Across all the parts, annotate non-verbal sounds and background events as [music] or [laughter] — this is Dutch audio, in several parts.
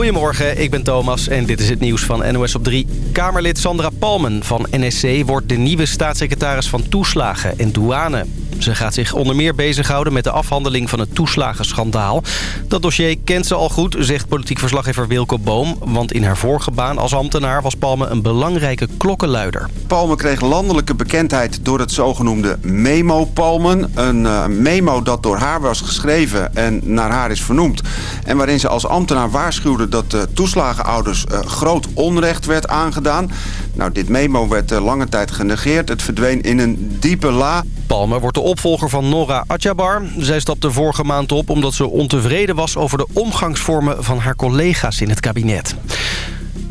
Goedemorgen, ik ben Thomas en dit is het nieuws van NOS op 3. Kamerlid Sandra Palmen van NSC wordt de nieuwe staatssecretaris van Toeslagen en Douane. Ze gaat zich onder meer bezighouden met de afhandeling van het toeslagenschandaal. Dat dossier kent ze al goed, zegt politiek verslaggever Wilco Boom. Want in haar vorige baan als ambtenaar was Palme een belangrijke klokkenluider. Palme kreeg landelijke bekendheid door het zogenoemde Memo-Palmen. Een uh, memo dat door haar was geschreven en naar haar is vernoemd. En waarin ze als ambtenaar waarschuwde dat de toeslagenouders uh, groot onrecht werd aangedaan. Nou, dit memo werd uh, lange tijd genegeerd. Het verdween in een diepe la. Palme wordt de opvolger van Nora Atjabar. Zij stapte vorige maand op omdat ze ontevreden was over de omgangsvormen van haar collega's in het kabinet.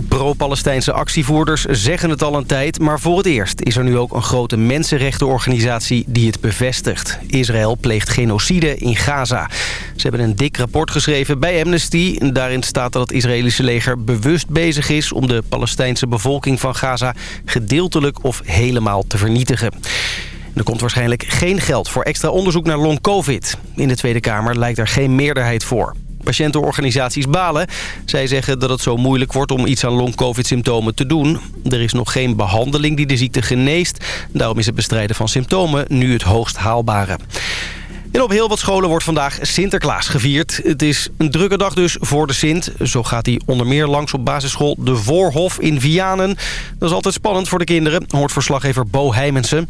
Pro-Palestijnse actievoerders zeggen het al een tijd... maar voor het eerst is er nu ook een grote mensenrechtenorganisatie die het bevestigt. Israël pleegt genocide in Gaza. Ze hebben een dik rapport geschreven bij Amnesty. Daarin staat dat het Israëlische leger bewust bezig is... om de Palestijnse bevolking van Gaza gedeeltelijk of helemaal te vernietigen. Er komt waarschijnlijk geen geld voor extra onderzoek naar long-covid. In de Tweede Kamer lijkt er geen meerderheid voor. Patiëntenorganisaties balen. Zij zeggen dat het zo moeilijk wordt om iets aan long-covid-symptomen te doen. Er is nog geen behandeling die de ziekte geneest. Daarom is het bestrijden van symptomen nu het hoogst haalbare. En op heel wat scholen wordt vandaag Sinterklaas gevierd. Het is een drukke dag dus voor de Sint. Zo gaat hij onder meer langs op basisschool De Voorhof in Vianen. Dat is altijd spannend voor de kinderen, hoort verslaggever Bo Heimensen.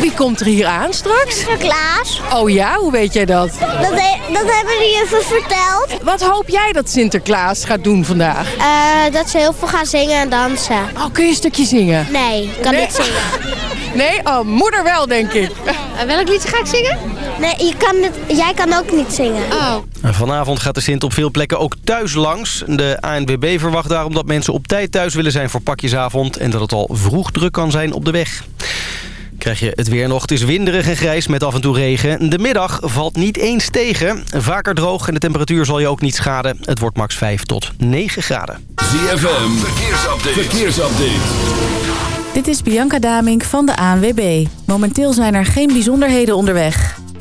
Wie komt er hier aan straks? Sinterklaas. Oh ja, hoe weet jij dat? Dat, he dat hebben die even verteld. Wat hoop jij dat Sinterklaas gaat doen vandaag? Uh, dat ze heel veel gaan zingen en dansen. Oh, kun je een stukje zingen? Nee, ik kan nee. niet zingen. [laughs] Nee? Oh, moeder wel, denk ik. Uh, welk liedje ga ik zingen? Nee, je kan het, jij kan ook niet zingen. Oh. Vanavond gaat de Sint op veel plekken ook thuis langs. De ANWB verwacht daarom dat mensen op tijd thuis willen zijn voor pakjesavond... en dat het al vroeg druk kan zijn op de weg. Krijg je het weer nog. Het is winderig en grijs met af en toe regen. De middag valt niet eens tegen. Vaker droog en de temperatuur zal je ook niet schaden. Het wordt max 5 tot 9 graden. ZFM, verkeersupdate. verkeersupdate. Dit is Bianca Damink van de ANWB. Momenteel zijn er geen bijzonderheden onderweg.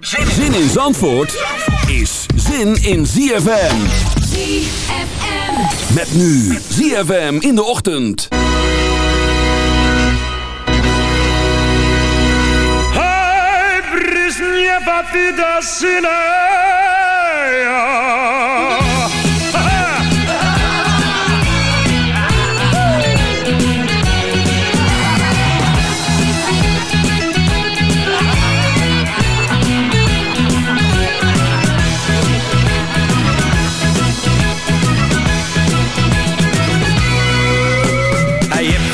Zin in Zandvoort is zin in ZFM. ZFM. Met nu ZFM in de ochtend. Hai brisnie fatida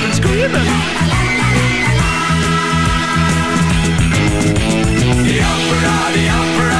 fatties open screaming. The opera, the opera,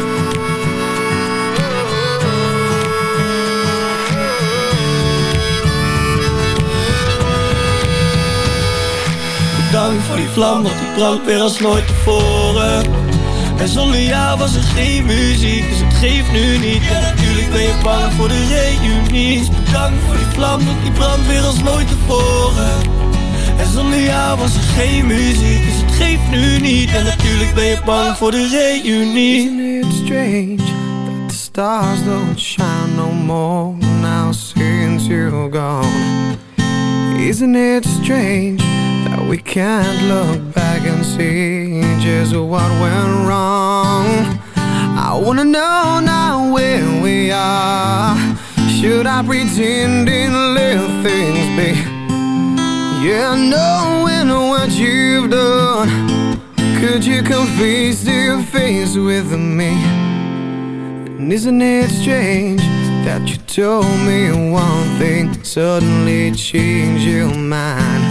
Bedankt voor die vlam, want die brandt weer als nooit tevoren. En zonder jou was er geen muziek, dus het geeft nu niet. En natuurlijk ben je bang voor de reunie. Dus bedankt voor die vlam, want die brandt weer als nooit tevoren. En zonder jou was er geen muziek, dus het geeft nu niet. En natuurlijk ben je bang voor de reunie. Isn't it strange that the stars don't shine no more now since you're gone? Isn't it strange we can't look back and see just what went wrong? I wanna know now where we are. Should I pretend and let things be? Yeah, knowing what you've done Could you come face to face with me? And isn't it strange that you told me one thing Suddenly changed your mind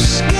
scared.